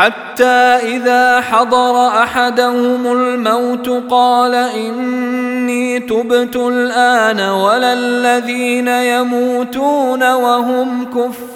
حتى إذا حضر أحدهم الموت قال إني تبت الآن ولا الذين يموتون وهم كفار.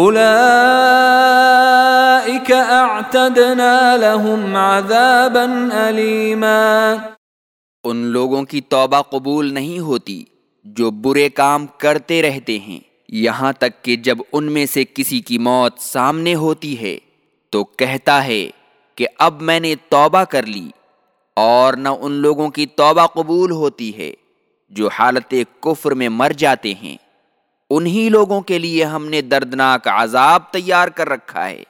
أولئك أعتدنا لهم عذابا أليما. ان لوگوں کی توبہ قبول نہیں ہوتی جو برے کام کرتے رہتے ہیں۔ یہاں تک کہ جب ان میں سے کسی کی موت سامنے ہوتی ہے، تو کہتا ہے کہ اب میں نے توبہ کر لی اور نہ ان لوگوں کی توبہ قبول ہوتی ہے جو حالت کفر میں مر جاتے ہیں۔ انہی لوگوں کے لیے ہم نے دردناک عذاب تیار کر رکھا ہے۔